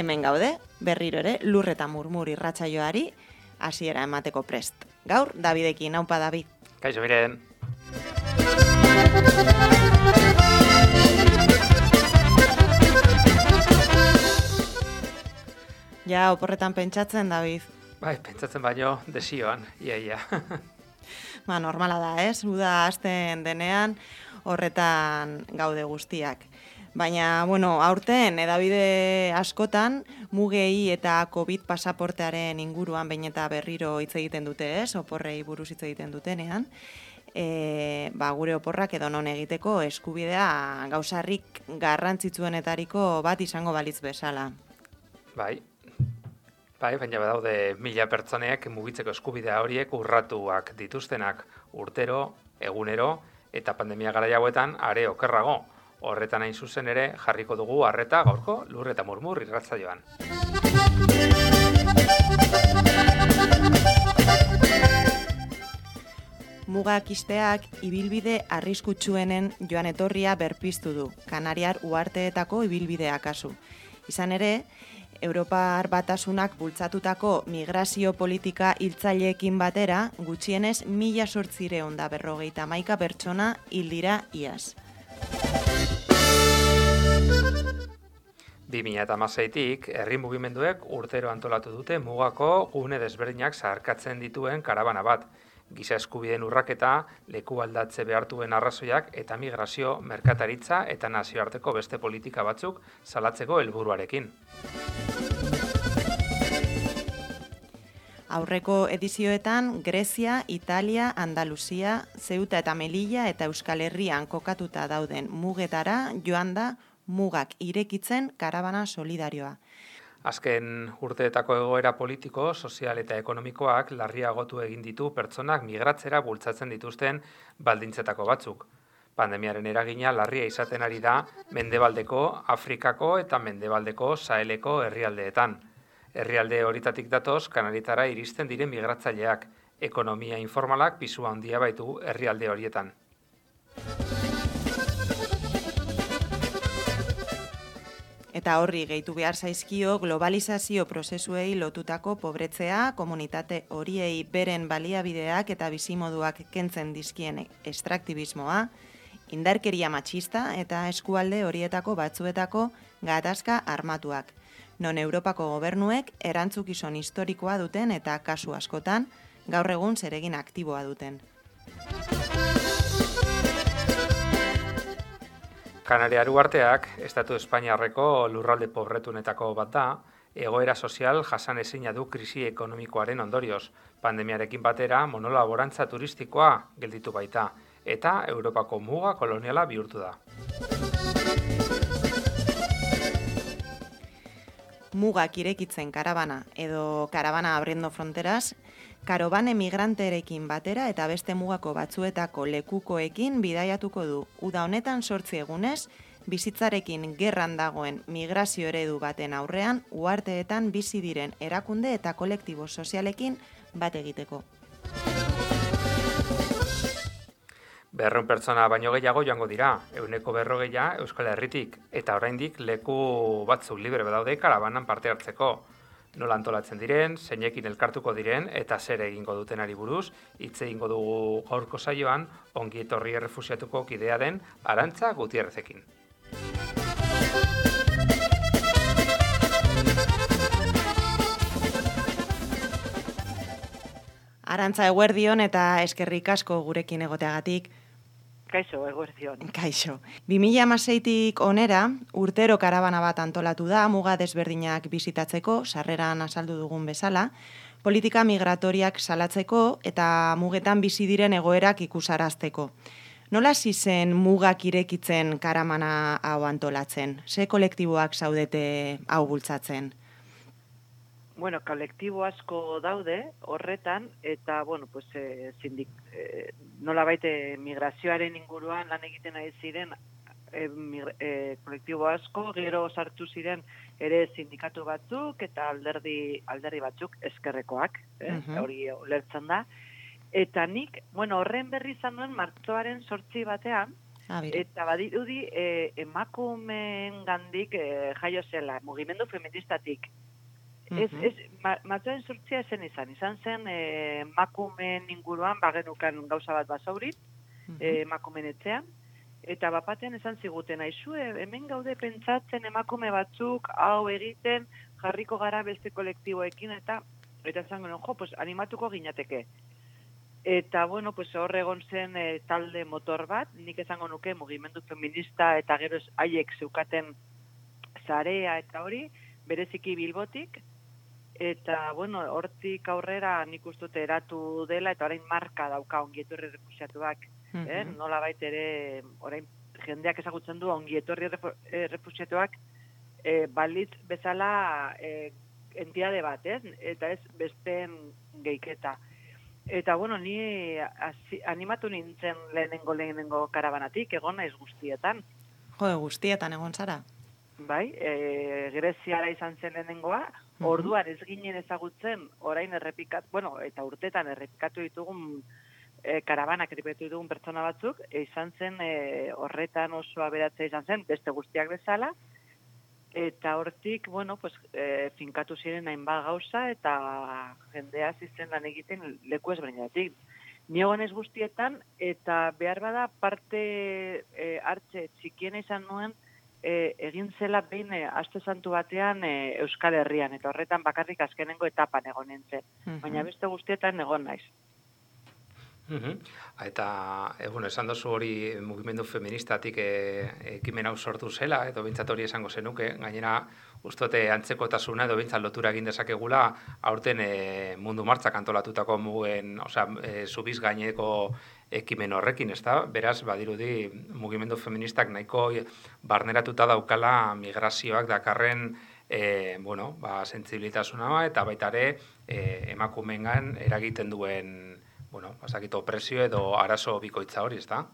hemen gaude, berriro ere, lur eta murmur irratsaioari hasiera emateko prest. Gaur, Davidekin, haupa David. Kaixo, miren. Ja, oporretan pentsatzen, David. Bai, pentsatzen baino, desioan, ia, ia. ba, normala da, ez? Uda hasten denean, horretan gaude guztiak. Baina, bueno, aurten edabide askotan, mugei eta COVID pasaportearen inguruan bain eta berriro hitz egiten dute, ez? Oporrei buruz hitz egiten dutenean. E, ba, gure oporrak edo non egiteko eskubidea gauzarrik garrantzitsuenetariko bat izango balitz bezala. Bai, bai, baina badaude mila pertsoneak mugitzeko eskubidea horiek urratuak dituztenak urtero, egunero, eta pandemia gara jauetan are okerrago. Horretan hain zuzen ere jarriko dugu harreta gaurko lur eta murmur irratza joan. Mugak isteak ibilbide arriskutsuenen joan etorria berpiztu du, Kanariar uarteetako ibilbidea kasu. Izan ere, Europar batasunak bultzatutako migrazio politika hiltzaileekin batera, gutxienez mila sortzire onda berrogeita maika pertsona hildira iaz. 2008tik, herri mugimenduek urtero antolatu dute mugako gune desberdinak zaharkatzen dituen karabana bat. Giza eskubideen urraketa, leku aldatze behartuen arrazoiak eta migrazio, merkataritza eta nazioarteko beste politika batzuk salatzeko helburuarekin. Aurreko edizioetan Grezia, Italia, Andaluzia, Zeuta eta Melilla eta Euskal Herrian kokatuta dauden mugetara joan da mugak irekitzen karabana solidarioa. Azken urteetako egoera politiko, sozial eta ekonomikoak larriagotu egin ditu pertsonak migratzera bultzatzen dituzten baldintzetako batzuk. Pandemiaren eragina larria izaten ari da Mendebaldeko, Afrikako eta Mendebaldeko Saheleko herrialdeetan. Herrialde horitatik datoz kanaritara iristen diren migratzaileak, ekonomia informalak pisua handia baitu herrialde horietan. Eta horri gehitu behar zaizkio globalizazio prozesuei lotutako pobretzea, komunitate horiei beren baliabideak eta bizimoduak kentzen dizkien estraktibismoa, indarkeria matxista eta eskualde horietako batzuetako gatazka armatuak, non Europako gobernuek erantzukizon historikoa duten eta kasu askotan gaur egun zeregin aktiboa duten. Kanariaru arteak, Estatu Espainiarreko lurralde pobretunetako bat da, egoera sozial jasan ezina du krisi ekonomikoaren ondorioz, pandemiarekin batera monolaborantza turistikoa gelditu baita, eta Europako muga koloniala bihurtu da. Mugak irekitzen karabana edo karabana abriendo fronteras, karobane migranterekin batera eta beste mugako batzuetako lekukoekin bidaiatuko du. Uda honetan sortzi egunez, bizitzarekin gerran dagoen migrazio eredu baten aurrean, uarteetan bizi diren erakunde eta kolektibo sozialekin bat egiteko. Berron pertsona baino gehiago joango dira, euneko berrogeia Euskal Herritik, eta oraindik leku batzuk libre badaude karabanan parte hartzeko nola antolatzen diren, zeinekin elkartuko diren eta zer egingo dutenari buruz, hitz egingo dugu gaurko saioan ongi etorri errefusiatuko kidea den Arantza Gutierrezekin. Arantza eguerdion eta eskerrik asko gurekin egoteagatik. Kaixo, eguerzion. Kaixo. 2000 amaseitik onera, urtero karabana bat antolatu da, muga desberdinak bizitatzeko, sarreran azaldu dugun bezala, politika migratoriak salatzeko eta mugetan bizi diren egoerak ikusarazteko. Nola zen mugak irekitzen karamana hau antolatzen? Ze kolektiboak zaudete hau bultzatzen? Bueno, kolektibo asko daude horretan eta bueno, pues eh sindik eh, nola baite migrazioaren inguruan lan egiten ari ziren eh, eh, kolektibo asko gero sartu ziren ere sindikatu batzuk eta alderdi alderdi batzuk eskerrekoak, eh, hori ulertzen da. Eta nik, bueno, horren berri izan duen martzoaren sortzi batean, Ah, eta badirudi e, emakumeen gandik e, jaio zela, mugimendu feministatik. Ez, ez, ma, matzoen sortzia zen izan, izan zen e, emakumeen inguruan bagenukan gauza bat basaurit, e, emakumeen etxean, eta bapatean esan ziguten, aizu, hemen gaude pentsatzen emakume batzuk, hau egiten, jarriko gara beste kolektiboekin, eta eta esan jo, pues, animatuko ginateke. Eta, bueno, pues, hor egon zen e, talde motor bat, nik esango nuke mugimendu feminista eta gero haiek zeukaten zarea eta hori, bereziki bilbotik, eta, bueno, hortik aurrera nik ustute eratu dela, eta orain marka dauka ongietorri refusiatuak, mm -hmm. eh? nola baita ere, orain jendeak ezagutzen du ongietorri eh, refusiatuak, e, balitz bezala e, entiade bat, ez? Eta ez besteen geiketa. Eta, bueno, ni animatu nintzen lehenengo lehenengo karabanatik, egon naiz guztietan. Jo, guztietan egon zara? Bai, e, Greziara izan zen lehenengoa, orduan ez ginen ezagutzen, orain errepikat, bueno, eta urtetan errepikatu ditugun e, karabanak errepikatu ditugun pertsona batzuk, e, izan zen e, horretan oso aberatzea izan zen, beste guztiak bezala, eta hortik, bueno, pues, e, finkatu ziren hainba gauza, eta jendea zizen lan egiten leku ezberdinatik. Ni ez guztietan, eta behar bada parte e, hartze txikiena izan nuen, e, egin zela behin e, aste santu batean e, Euskal Herrian, eta horretan bakarrik azkenengo etapan egon nintzen. Baina beste guztietan egon naiz. Mm Eta, e, bueno, esan dozu hori mugimendu feministatik e, ekimen hau sortu zela, edo bintzat hori esango zenuke, gainera ustote antzeko tasuna edo bintzat lotura egin dezakegula, aurten e, mundu martzak antolatutako mugen, osea, e, subiz gaineko ekimen horrekin, ez da? Beraz, badirudi, mugimendu feministak nahiko barneratuta daukala migrazioak dakarren e, bueno, ba, sensibilitasuna eta baita ere e, emakumengan eragiten duen bueno, pasakito presio edo arazo bikoitza hori, ez da?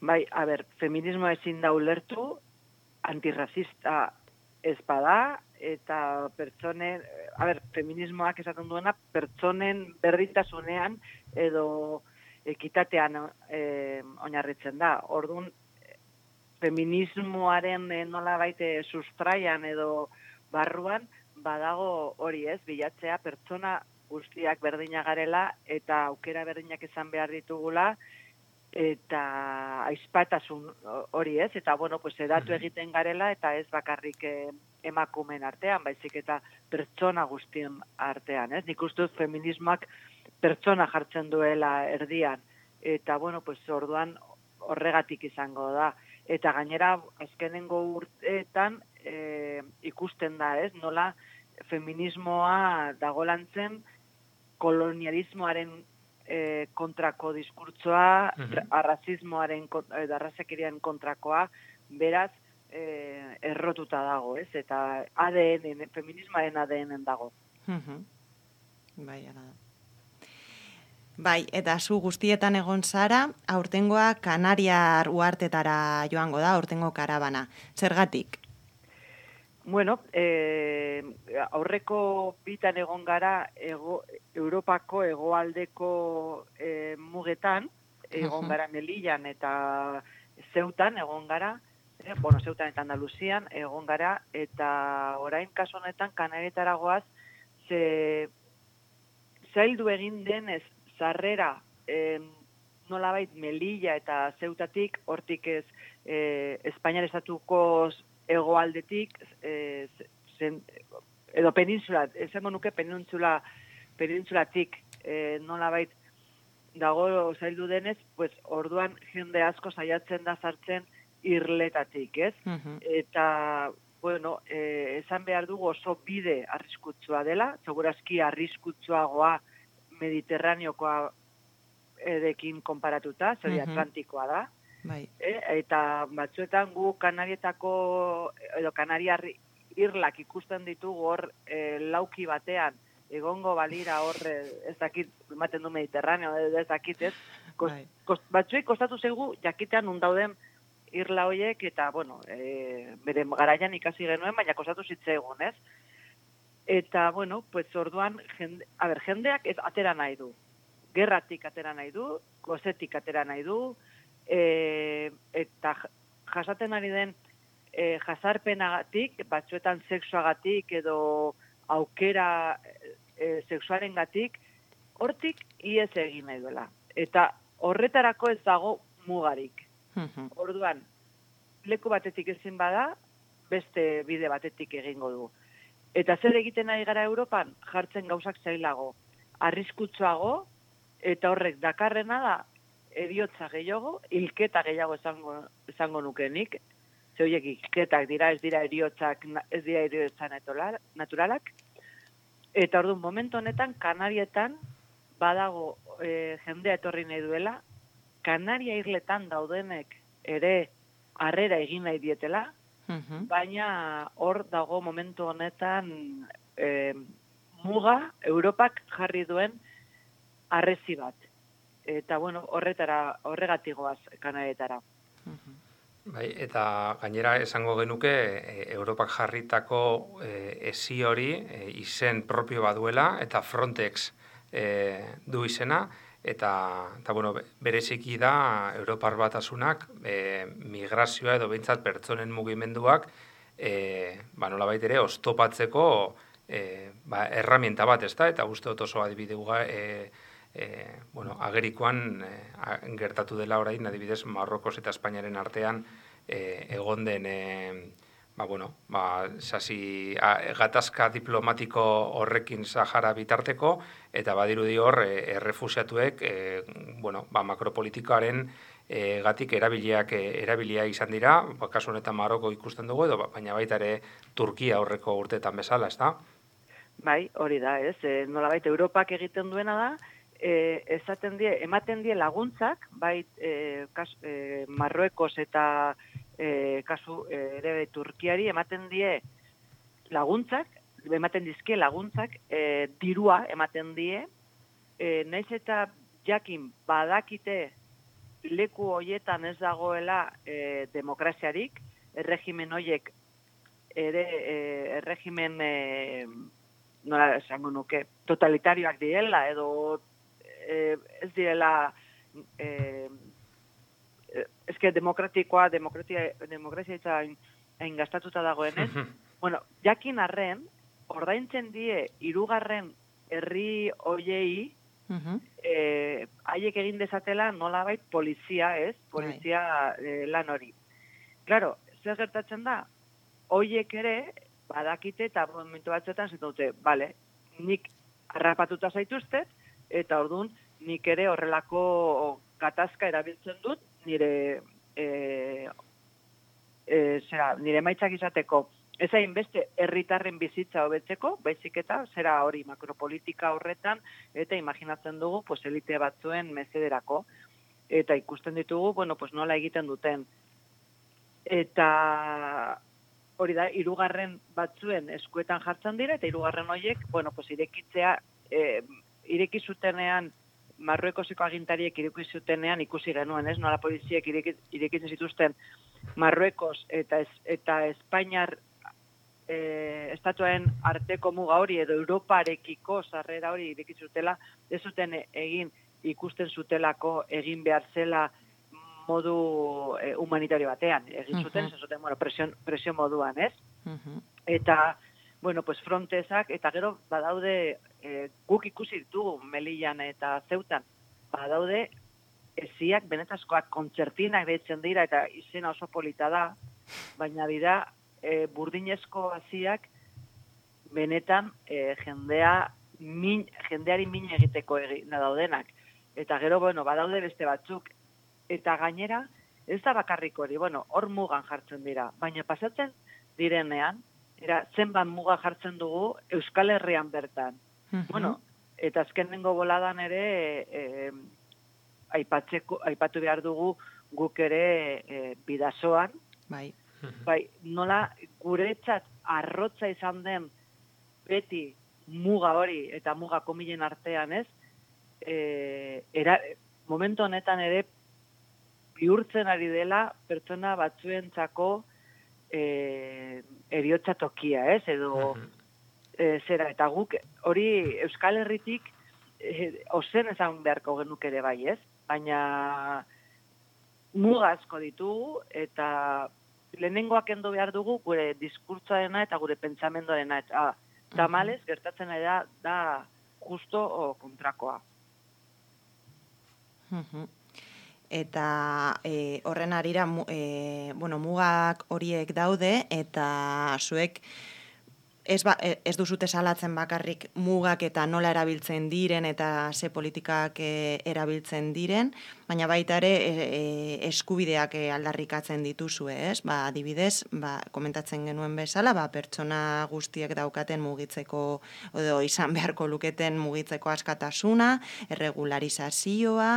Bai, a ber, feminismo ezin da ulertu, antirrazista ez bada, eta pertsonen, a ber, feminismoak esaten duena, pertsonen berdintasunean edo ekitatean e, oinarritzen da. Orduan, feminismoaren e, nola baite sustraian edo barruan, badago hori ez, bilatzea pertsona guztiak berdina garela eta aukera berdinak izan behar ditugula eta aizpatasun hori ez, eta bueno, pues edatu egiten garela eta ez bakarrik eh, emakumen artean, baizik eta pertsona guztien artean, ez? Nik uste feminismoak pertsona jartzen duela erdian, eta bueno, pues orduan horregatik izango da. Eta gainera, azkenengo urteetan e, ikusten da, ez? Nola feminismoa dagolantzen, kolonialismoaren e, kontrako diskurtsoa, uh -huh. arrazismoaren, arrazakirian kontrakoa, beraz, e, errotuta dago, ez? Eta ADN, feminismoaren ADN dago. Uh Bai, ara Bai, eta zu guztietan egon zara, aurtengoa Kanariar uartetara joango da, aurtengo karabana. Zergatik? Bueno, e, aurreko bitan egon gara ego, Europako egoaldeko e, mugetan, egon gara Melillan eta Zeutan egon gara, e, bueno, Zeutan eta Andaluzian egon gara, eta orain kasu honetan kanaretara goaz, ze zaildu egin denez zarrera e, nolabait Melilla eta Zeutatik, hortik ez e, Espainiar estatuko egoaldetik e, zen, edo peninsula, esango nuke peninsula peninsulatik e, nola bait dago zaildu denez, pues orduan jende asko saiatzen da sartzen irletatik, ez? Eta, bueno, e, esan behar dugu oso bide arriskutsua dela, segurazki arriskutsuagoa mediterraneokoa edekin konparatuta, zeri atlantikoa da, Bai. E, eta batzuetan gu kanarietako edo kanariar irlak ikusten ditugu hor e, lauki batean egongo balira hor e, ez dakit ematen du mediterraneo ez dakit ez kost, bai. kost, batzuek kostatu zegu jakitean nun dauden irla hoiek eta bueno e, bere garaian ikasi genuen baina kostatu zitzaigun ez eta bueno pues orduan jende, a ber, jendeak ez atera nahi du gerratik atera nahi du gozetik atera nahi du e, eta jasaten ari den e, jasarpenagatik, batzuetan sexuagatik edo aukera e, sexuaren gatik, hortik iez egin nahi duela. Eta horretarako ez dago mugarik. Orduan, leku batetik ezin bada, beste bide batetik egingo du. Eta zer egiten ari gara Europan, jartzen gauzak zailago. Arriskutsuago, eta horrek dakarrena da, eriotza gehiago, hilketa gehiago esango, esango nukenik, ze horiek hilketak dira, ez dira eriotzak, ez dira eriotza naturalak, eta orduan momentu honetan, Kanarietan, badago e, jendea etorri nahi duela, Kanaria irletan daudenek ere harrera egin nahi dietela, baina hor dago momentu honetan e, muga Europak jarri duen arrezi bat. Eta bueno, horretara horregatigoaz Kanarietara. Bai, eta gainera esango genuke e, Europak jarritako e, esi hori e, izen propio baduela eta Frontex e, du izena, eta, eta bueno, bereziki da Europar batasunak e, migrazioa edo behintzat pertsonen mugimenduak e, ba, nola baitere, ostopatzeko e, ba, erramienta bat, ez da? Eta uste oso adibideuga e, e, bueno, agerikoan e, gertatu dela orain, adibidez, Marrokos eta Espainiaren artean e, egon den e, ba, bueno, ba, sasi, a, gatazka diplomatiko horrekin Sahara bitarteko, eta badirudi hor, e, errefusiatuek, e, bueno, ba, makropolitikoaren e, gatik erabiliak erabilia izan dira, ba, kasu honetan Maroko ikusten dugu, edo, ba, baina baita ere Turkia horreko urteetan bezala, ez da? Bai, hori da, ez, e, nola baita Europak egiten duena da, e, esaten die, ematen die laguntzak, bai, e, kas, e, Marruekos eta e, kasu e, ere Turkiari ematen die laguntzak, ematen dizke laguntzak, e, dirua ematen die, e, naiz eta jakin badakite leku hoietan ez dagoela e, demokraziarik, erregimen hoiek ere e, erregimen e, nola esango nuke, totalitarioak direla edo e, ez direla e, eske demokratikoa, demokratia, demokrazia eta hain gastatuta dagoen, ez? bueno, jakin arren, ordaintzen die irugarren herri hoiei, eh, haiek egin dezatela nolabait polizia, ez? Polizia eh, lan hori. Claro, zer gertatzen da? Hoiek ere, badakite eta momentu batzuetan dute, bale, nik harrapatuta zaituztet, eta ordun nik ere horrelako gatazka erabiltzen dut, nire e, e, zera, nire maitzak izateko ez hain beste herritarren bizitza hobetzeko, baizik eta zera hori makropolitika horretan eta imaginatzen dugu pues elite batzuen mesederako eta ikusten ditugu, bueno, pues nola egiten duten. Eta hori da, irugarren batzuen eskuetan jartzen dira, eta irugarren horiek, bueno, pues irekitzea, e, ireki zutenean Marruekoseko agintariek ireki zutenean ikusi genuen, ez? Nola poliziek irekitzen zituzten Marruekos eta es, eta Espainiar e, estatuaren arteko muga hori edo Europarekiko sarrera hori ireki zutela, ez zuten egin ikusten zutelako egin behar zela modu e, humanitario batean. Egin zuten, uh -huh. ez zuten, bueno, presion, presion moduan, ez? Eta, bueno, pues frontesak, eta gero badaude e, guk ikusi ditugu Melillan eta Zeutan, badaude eziak benetazkoak kontzertinak deitzen dira eta izena oso polita da, baina dira e, burdinezko hasiak benetan e, jendea min, jendeari min egiteko egin daudenak. Eta gero, bueno, badaude beste batzuk. Eta gainera, ez da bakarrik hori, bueno, hor mugan jartzen dira. Baina pasatzen direnean, era zenbat muga jartzen dugu Euskal Herrian bertan. Bueno, eta azkenengo boladan ere e, aipatzeko aipatu behar dugu guk ere e, bidasoan. Bai. Bai, nola guretzat arrotza izan den beti muga hori eta muga komilen artean, ez? E, era, momentu honetan ere bihurtzen ari dela pertsona batzuentzako eh eriotza tokia, ez? Edo e, zera, eta guk hori Euskal Herritik e, ozen ezan beharko genuk ere bai, ez? Baina muga asko ditugu, eta lehenengoak endo behar dugu gure diskurtzoarena eta gure pentsamendoarena. Eta tamales gertatzen da, da justo o kontrakoa. Eta e, horren arira, e, bueno, mugak horiek daude, eta zuek ez, ba, e, ez duzute salatzen bakarrik mugak eta nola erabiltzen diren eta ze politikak e, erabiltzen diren, baina baita ere e, e, eskubideak e, aldarrikatzen dituzue, ez? Ba, adibidez, ba, komentatzen genuen bezala, ba, pertsona guztiek daukaten mugitzeko edo izan beharko luketen mugitzeko askatasuna, erregularizazioa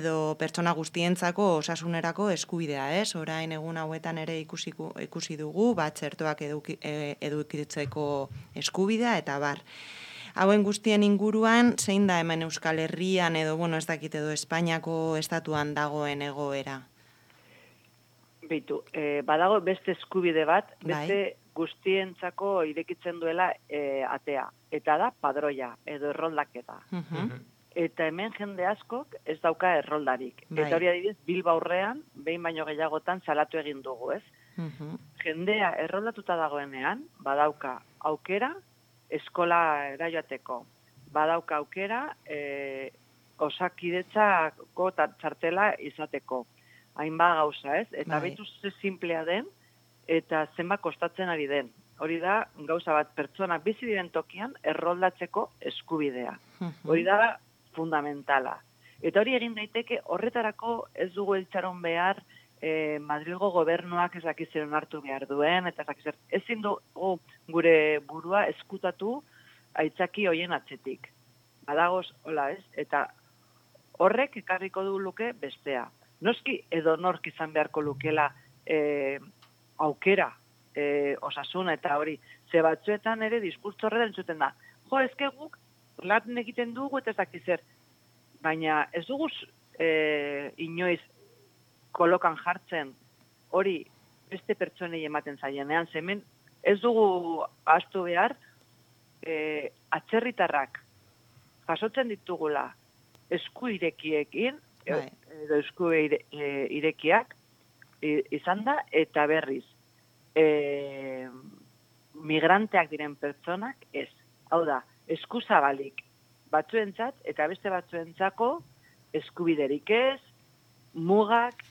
edo pertsona guztientzako osasunerako eskubidea, ez? Orain egun hauetan ere ikusi, ikusi dugu, ba, txertoak eduki, e, edukitzeko eskubidea eta bar hauen guztien inguruan, zein da hemen Euskal Herrian edo, bueno, ez dakit edo Espainiako estatuan dagoen egoera? Beitu, e, badago beste eskubide bat, bai. beste guztientzako irekitzen duela e, atea. Eta da, padroia, edo erroldaketa. Uh Eta hemen jende askok ez dauka erroldarik. Bai. Eta hori adibidez, Bilba aurrean, behin baino gehiagotan salatu egin dugu, ez? Uh Jendea erroldatuta dagoenean, badauka aukera, eskola eraioateko. Badauka aukera, e, osakidetzako txartela izateko. Hainba gauza, ez? Eta bai. betu ze simplea den, eta zenba kostatzen ari den. Hori da, gauza bat, pertsona bizi diren tokian, erroldatzeko eskubidea. Hori da, fundamentala. Eta hori egin daiteke, horretarako ez dugu eltsaron behar, e, Madrilgo gobernuak ezakizeron hartu behar duen, eta ezakizer, ezin du gure burua eskutatu aitzaki hoien atzetik. Badagoz, hola ez, eta horrek ekarriko du luke bestea. Noski edo nork izan beharko lukela e, aukera e, osasuna eta hori, ze batzuetan ere diskurtzo horre zuten da. Jo, ezke guk laten egiten dugu eta ezakizer, baina ez dugu e, inoiz kolokan jartzen hori beste pertsonei ematen zaienean, zemen ez dugu astu behar e, atzerritarrak jasotzen ditugula esku irekiekin, e, bai. edo esku ire, e, irekiak izan da, eta berriz e, migranteak diren pertsonak ez. Hau da, esku zabalik batzuentzat eta beste batzuentzako eskubiderik ez, mugak,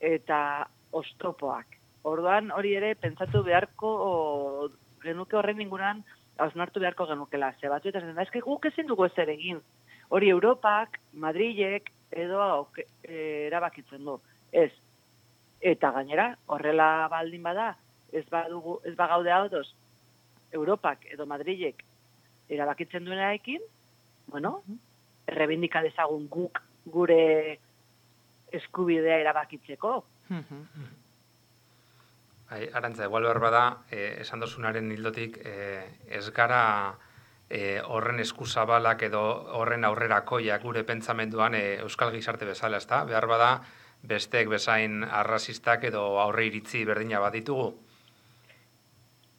eta ostopoak. Orduan hori ere pentsatu beharko o, genuke horren inguran hausnartu beharko genukela. Ze batzu eta zen eske guk ezin dugu ezer egin. Hori Europak, Madrilek edo e, erabakitzen du. Ez. Eta gainera, horrela baldin bada, ez badugu ez bagaude haudos Europak edo Madrilek erabakitzen duenaekin, bueno, errebindika dezagun guk gure eskubidea erabakitzeko. Bai, arantza, igual behar bada, eh, esan dozunaren hildotik, eh, ez gara eh, horren eskuzabalak edo horren aurrerakoiak gure pentsamenduan eh, Euskal Gizarte bezala, ezta? Behar bada, besteek bezain arrasistak edo aurre iritzi berdina bat ditugu?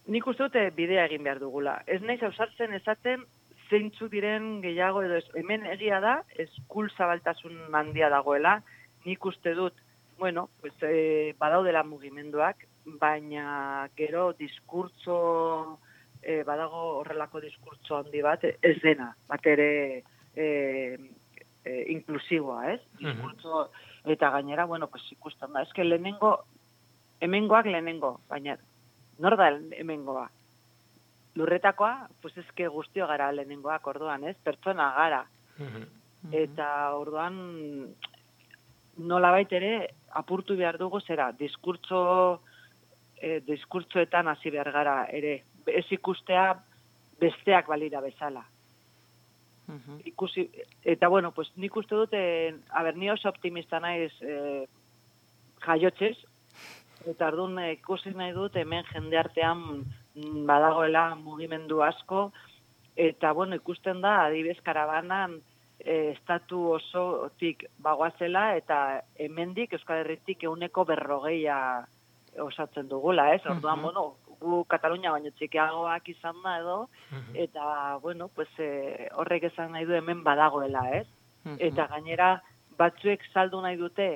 Nik uste dute bidea egin behar dugula. Ez naiz ausartzen esaten zeintzu diren gehiago edo ez, hemen egia da, eskul zabaltasun handia dagoela, nik uste dut, bueno, pues, e, badaudela mugimenduak, baina gero diskurtzo, e, badago horrelako diskurtzo handi bat, ez dena, bat ere e, e, inklusiboa, ez? Diskurtzo, eta gainera, bueno, pues ikusten da, que lehenengo, hemengoak lehenengo, baina nor da hemengoa? Lurretakoa, pues que guztio gara lehenengoak orduan, ez? Pertsona gara. Eta orduan, nola ere apurtu behar dugu zera, diskurtzo, e, diskurtzoetan hasi behar gara ere, ez ikustea besteak balira bezala. Ikusi, eta bueno, pues nik uste dute, aber, ni oso optimista naiz e, jaiotzez, eta ardun ikusi nahi dut hemen jende artean badagoela mugimendu asko, eta bueno, ikusten da, adibez karabanan, e, estatu osotik bagoazela eta hemendik Euskal Herritik euneko berrogeia osatzen dugula, ez? Orduan, bueno, gu Katalunia baino txikiagoak izan da edo, eta, bueno, pues, e, horrek esan nahi du hemen badagoela, ez? Eta gainera, batzuek saldu nahi dute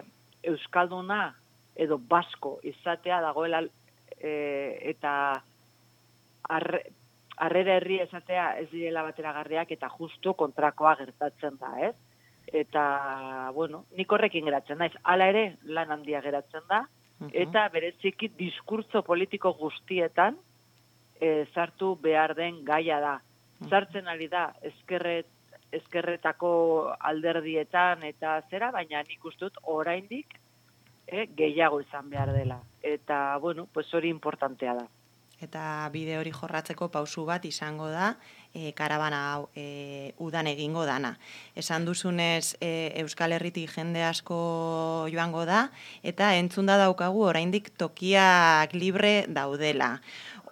euskalduna edo basko izatea dagoela e, eta arre, arrera herri esatea ez direla bateragarriak eta justu kontrakoa gertatzen da, ez? Eta, bueno, nik horrekin geratzen da, ez, ala ere lan handia geratzen da, eta bereziki diskurtzo politiko guztietan e, zartu behar den gaia da. Zartzen ari da, eskerret, eskerretako alderdietan eta zera, baina nik ustut oraindik e, gehiago izan behar dela. Eta, bueno, pues hori importantea da eta bide hori jorratzeko pausu bat izango da e, karabana hau e, udan egingo dana. Esan duzunez e, Euskal Herritik jende asko joango da eta entzunda daukagu oraindik tokiak libre daudela.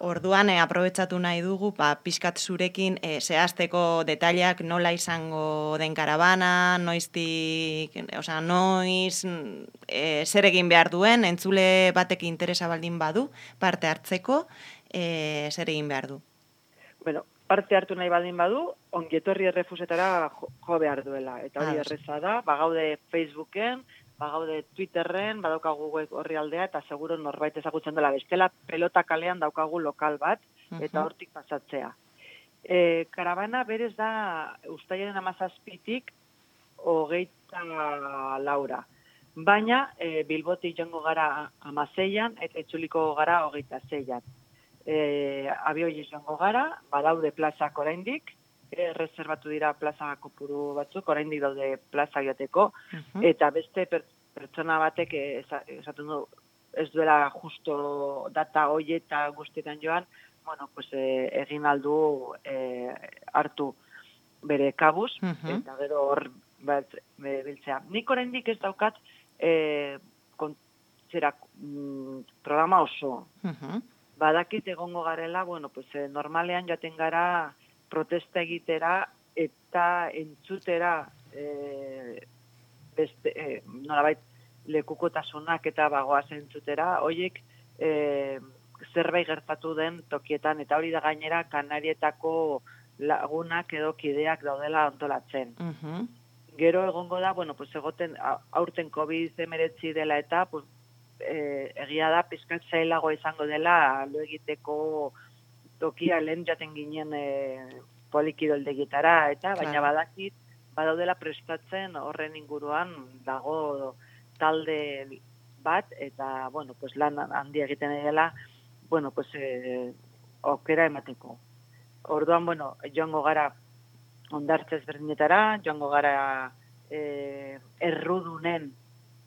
Orduan e, aprobetsatu nahi dugu ba pizkat zurekin e, zehazteko detaileak nola izango den karabana, noiztik, osea, noiz e, zer egin behar duen entzule batek interesa baldin badu parte hartzeko e, zer egin behar du? Bueno, parte hartu nahi baldin badu, ongietorri errefusetara jo, behar duela. Eta hori ah, erreza da, bagaude Facebooken, bagaude Twitterren, badaukagu horri aldea, eta seguro norbait ezagutzen dela bestela, pelota kalean daukagu lokal bat, eta hortik pasatzea. E, karabana berez da, ustaiaren amazazpitik, hogeita laura. Baina, e, bilboti jongo gara amazeian, eta etxuliko gara hogeita zeian e, abioi izango gara, badaude plazak oraindik, e, reservatu dira plaza kopuru batzuk, oraindik daude plaza jateko, eta beste pertsona batek esaten du ez duela justo data hoi eta guztietan joan, bueno, pues, e, egin aldu e, hartu bere kabuz, eta gero hor bat biltzea. Nik oraindik ez daukat e, zera, mm, programa oso. Badakit egongo garela, bueno, pues, eh, normalean jaten gara protesta egitera eta entzutera eh, beste, eh, nolabait lekukotasunak eta bagoaz entzutera, hoiek eh, zerbait gertatu den tokietan, eta hori da gainera kanarietako lagunak edo kideak daudela antolatzen. Gero egongo da, bueno, pues egoten aurten COVID-19 dela eta, pues, e, egia da pizkat zailago izango dela lo egiteko tokia lehen jaten ginen e, polikidoldegietara eta baina badakit badaudela prestatzen horren inguruan dago talde bat eta bueno pues lan handi egiten dela bueno pues e, okera emateko. Orduan bueno joango gara ondartzez berdinetara joango gara e, errudunen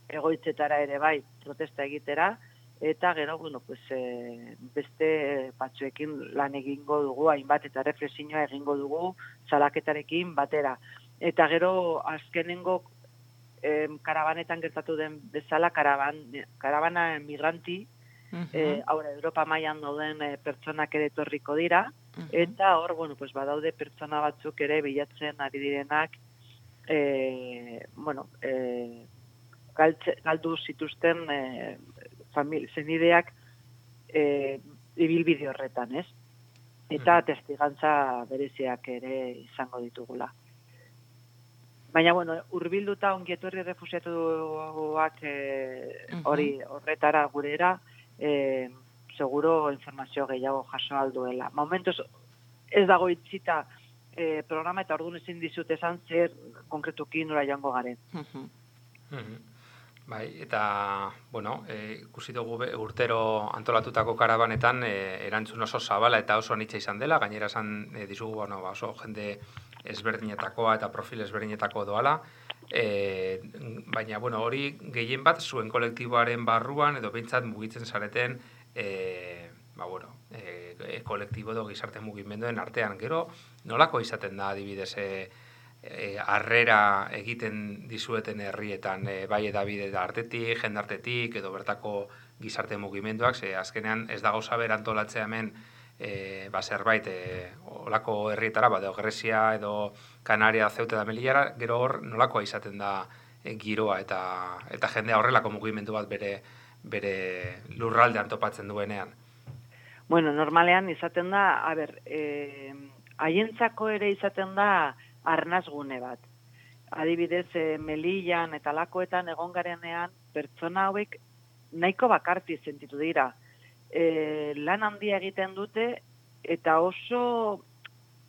egoitzetara ere bai protesta egitera, eta gero, bueno, pues, e, beste batzuekin lan egingo dugu, hainbat eta reflexioa egingo dugu salaketarekin batera. Eta gero, azkenengo em, karabanetan gertatu den bezala, karaban, karabana migranti, uh aurra, Europa mailan dauden e, pertsonak ere torriko dira, eta hor, bueno, pues, badaude pertsona batzuk ere bilatzen ari direnak, e, bueno, e, galdu zituzten e, famili, zenideak e, ibilbide horretan, ez? Eta mm. testigantza bereziak ere izango ditugula. Baina, bueno, urbilduta ongietorri refusiatuak e, hori horretara gurera, e, seguro informazio gehiago jaso alduela. Momentuz, ez dago itzita e, programa eta orduan ezin dizut esan zer konkretuki nora joango garen. Bai, eta, bueno, e, ikusi dugu urtero antolatutako karabanetan e, erantzun oso zabala eta oso anitza izan dela, gainera esan e, dizugu, bueno, ba, oso jende ezberdinetakoa eta profil ezberdinetako doala, e, baina, bueno, hori gehien bat zuen kolektiboaren barruan edo behintzat mugitzen zareten, e, ba, bueno, e, kolektibo edo gizarte mugimenduen artean, gero, nolako izaten da adibidez, e, e, arrera egiten dizueten herrietan e, bai edabide da artetik, jendartetik edo bertako gizarte mugimenduak, ze azkenean ez dago saber antolatzea hemen e, ba zerbait e, olako herrietara, ba, Grecia edo Kanaria, Zeute da Melillara, gero hor nolakoa izaten da e, giroa eta eta jendea horrelako mugimendu bat bere bere lurralde antopatzen duenean. Bueno, normalean izaten da, a ber, eh, haientzako ere izaten da, arnazgune bat. Adibidez, e, Melillan eta Lakoetan egon garenean pertsona hauek nahiko bakarti sentitu dira. E, lan handia egiten dute eta oso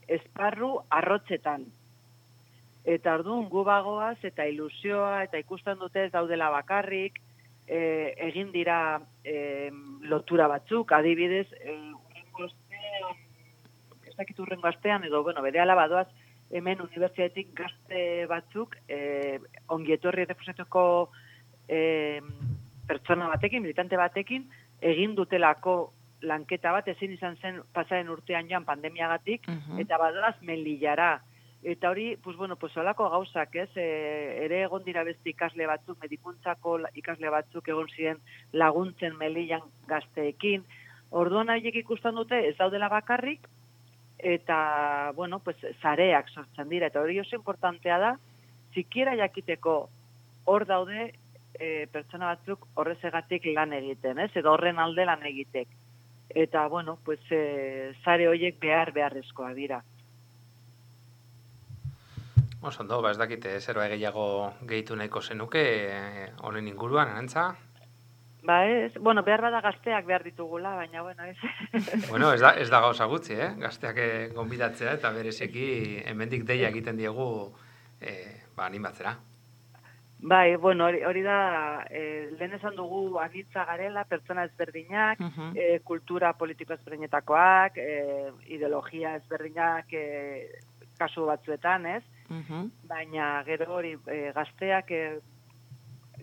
esparru arrotzetan. Eta orduan gu bagoaz eta ilusioa eta ikusten dute ez daudela bakarrik, e, egin dira e, lotura batzuk, adibidez, e, urrengo astean, ez dakit urrengo astean, edo, bueno, bere alabadoaz, hemen unibertsiatik gazte batzuk, e, ongietorri errefusetuko e, pertsona batekin, militante batekin, egin dutelako lanketa bat, ezin izan zen pasaren urtean jan pandemiagatik, eta badoaz melilara, Eta hori, pues bueno, pues holako gauzak, ez? E, ere egon dira beste ikasle batzuk, medikuntzako ikasle batzuk egon ziren laguntzen melian gazteekin. Orduan haiek ikusten dute ez daudela bakarrik eta bueno, pues zareak sortzen dira eta hori oso importantea da zikiera jakiteko hor daude e, pertsona batzuk horrezegatik lan egiten, ez? Edo horren alde lan egitek. Eta bueno, pues e, zare hoiek behar beharrezkoa dira. Oso ondo, ba ez dakite, zeroa gehiago gehitu nahiko zenuke eh, honen inguruan, arantza? Ba ez, bueno, behar bada gazteak behar ditugula, baina bueno, ez. bueno, ez da, ez da gauza gutxi, eh? Gazteak gonbidatzea eta berezeki hemendik deia egiten diegu eh, ba, animatzera. Bai, bueno, hori, hori da, eh, lehen esan dugu agitza garela, pertsona ezberdinak, uh -huh. eh, kultura politiko ezberdinetakoak, eh, ideologia ezberdinak eh, kasu batzuetan, ez? Baina gero hori e, gazteak e,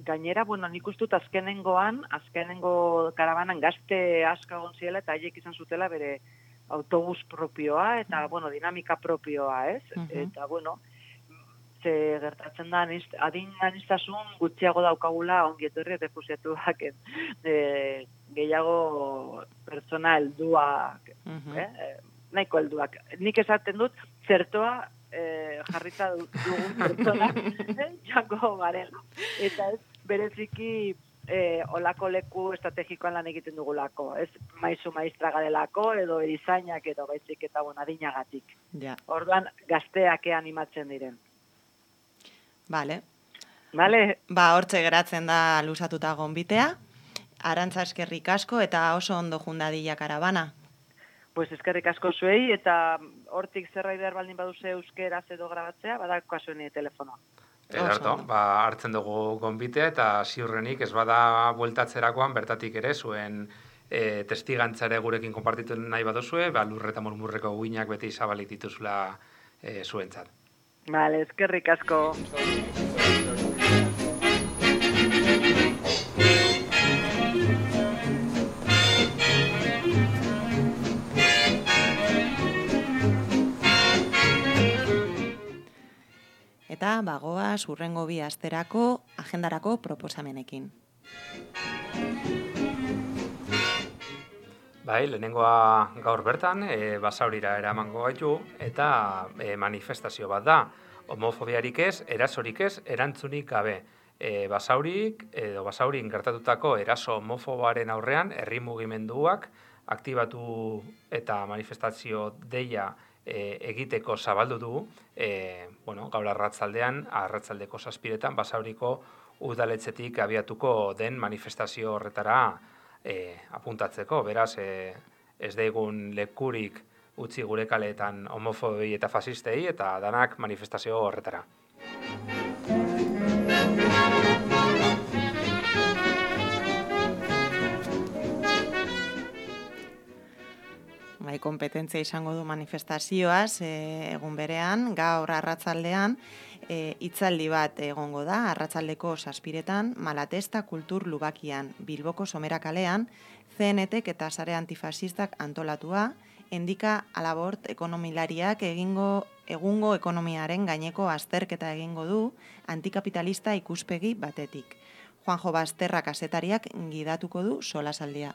gainera, bueno, nik ustut azkenengoan, azkenengo karabanan gazte aska egon ziela eta haiek izan zutela bere autobus propioa eta, bueno, dinamika propioa, ez? Eta, bueno, ze gertatzen da, nizt, adin anistazun gutxiago daukagula ongi etorri refusiatuak e, gehiago pertsona helduak, eh? nahiko helduak. Nik esaten dut, zertoa eh, jarrita dugun pertsona eh, jako garela. Eta ez, bereziki eh, olako leku estrategikoan lan egiten dugulako. Ez maizu maistra garelako, edo erizainak edo baizik eta bon, adinagatik. Ja. Orduan, gazteak animatzen diren. Vale. Vale. Ba, hortze geratzen da lusatuta gonbitea. Arantza eskerrik asko eta oso ondo jundadila karabana. Pues eskerrik asko zuei eta hortik zerbait behar baldin baduze euskeraz edo grabatzea, badako zuen telefonoa. Edarto, ba, hartzen dugu gonbitea eta ziurrenik ez bada bueltatzerakoan bertatik ere zuen e, testigantzare gurekin konpartitu nahi baduzue, ba, lurreta murmurreko guinak beti zabalik dituzula e, zuentzat. Vale, eskerrik asko. Eta bagoa zurrengo bi asterako agendarako proposamenekin. Bai, lehenengoa gaur bertan, e, basaurira eramango gaitu, eta e, manifestazio bat da. Homofobiarik ez, erasorik ez, erantzunik gabe. E, basaurik, edo basaurin gertatutako eraso homofoboaren aurrean, herri mugimenduak, aktibatu eta manifestazio deia e, egiteko zabaldu du, e, bueno, gaur arratzaldean, arratzaldeko zazpiretan, basauriko udaletzetik abiatuko den manifestazio horretara e, apuntatzeko. Beraz, e, ez daigun lekurik utzi gure kaleetan homofobi eta fasistei, eta danak manifestazio horretara. Bai, kompetentzia izango du manifestazioaz, e, egun berean, gaur arratzaldean, e, itzaldi bat egongo da, arratzaldeko saspiretan, malatesta kultur lubakian, bilboko somera kalean, CNT eta sare antifasistak antolatua, endika alabort ekonomilariak egingo egungo ekonomiaren gaineko azterketa egingo du antikapitalista ikuspegi batetik. Juanjo Basterra kasetariak gidatuko du solasaldia.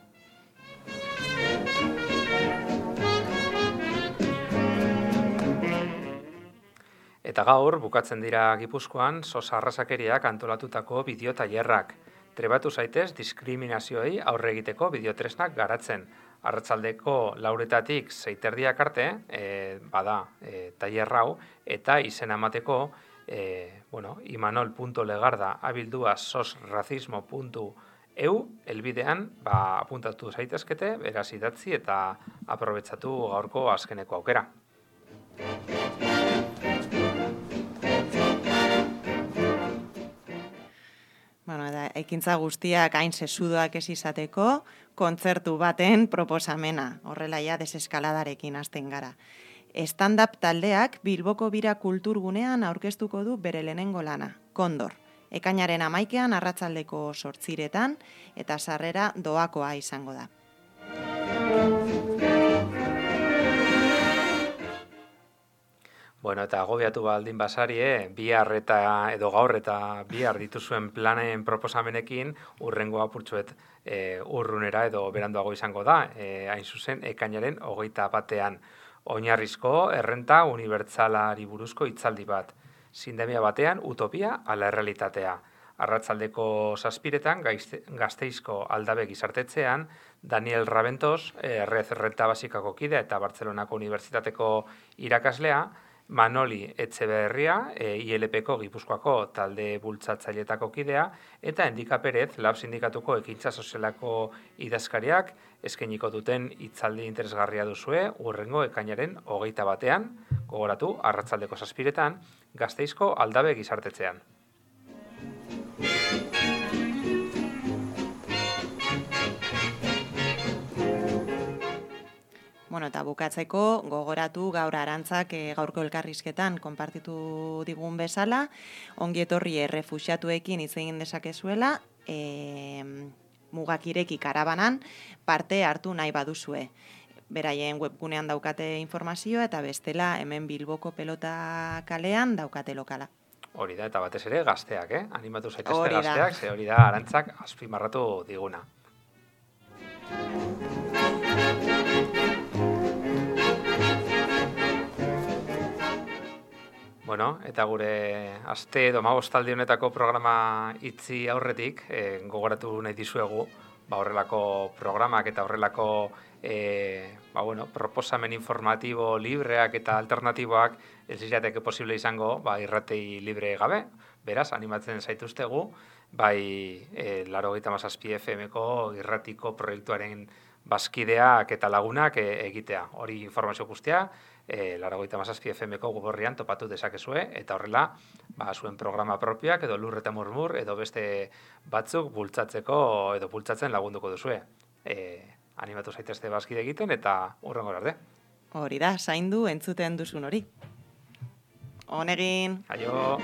Eta gaur, bukatzen dira Gipuzkoan, sosa arrasakeriak antolatutako bideo tailerrak. Trebatu zaitez diskriminazioei aurre egiteko bideotresnak garatzen. Arratzaldeko lauretatik zeiterdiak arte, e, bada, e, tailerrau, eta izen amateko e, bueno, imanol.legarda abildua sosracismo.eu elbidean ba, apuntatu zaitezkete, beraz idatzi eta aprobetsatu gaurko azkeneko aukera. Ekintza guztiak hain sesudoak ez izateko, kontzertu baten proposamena, horrela ja deseskaladarekin hasten gara. Stand-up taldeak Bilboko Bira Kulturgunean aurkeztuko du bere lehenengo lana, Kondor. Ekainaren amaikean arratzaldeko sortziretan eta sarrera doakoa izango da. Bueno, eta agobiatu baldin basari, eh? bihar eta edo gaur eta bihar dituzuen planen proposamenekin urrengo apurtzuet e, urrunera edo beranduago izango da, e, hain zuzen, ekainaren hogeita batean oinarrizko errenta unibertsalari buruzko hitzaldi bat. Sindemia batean, utopia ala errealitatea. Arratzaldeko zazpiretan, gazteizko aldabe gizartetzean, Daniel Rabentos, errez errenta basikako kidea eta Bartzelonako Unibertsitateko irakaslea, Manoli Etxeberria, e, ILPko Gipuzkoako talde bultzatzailetako kidea, eta Endika Perez, Lab Sindikatuko ekintza sozialako idazkariak, eskeniko duten hitzaldi interesgarria duzue, urrengo ekainaren hogeita batean, gogoratu, arratzaldeko zazpiretan, gazteizko aldabe gizartetzean. Bueno, eta bukatzeko gogoratu gaur arantzak e, gaurko elkarrizketan konpartitu digun bezala, ongi etorri errefuxiatuekin hitz egin dezakezuela, e, mugakireki karabanan parte hartu nahi baduzue. Beraien webgunean daukate informazioa eta bestela hemen Bilboko pelota kalean daukate lokala. Hori da, eta batez ere gazteak, eh? Animatu zaitezte gazteak, ze hori da arantzak azpimarratu diguna. Bueno, eta gure aste edo magostaldi honetako programa itzi aurretik, e, gogoratu nahi dizuegu, ba horrelako programak eta horrelako e, ba bueno, proposamen informatibo libreak eta alternatiboak ez izateke posible izango ba, irratei libre gabe, beraz, animatzen zaituztegu, bai e, laro gita mazazpi FM-ko irratiko proiektuaren bazkideak eta lagunak e, egitea. Hori informazio guztia, e, laragoita mazazpi FM-ko guborrian topatu dezakezue, eta horrela, ba, zuen programa propioak edo lur eta murmur, edo beste batzuk bultzatzeko edo bultzatzen lagunduko duzue. E, animatu zaitezte bazkide egiten, eta urrengo arte. Hori da, zaindu entzuten duzun hori. Honegin. Aio.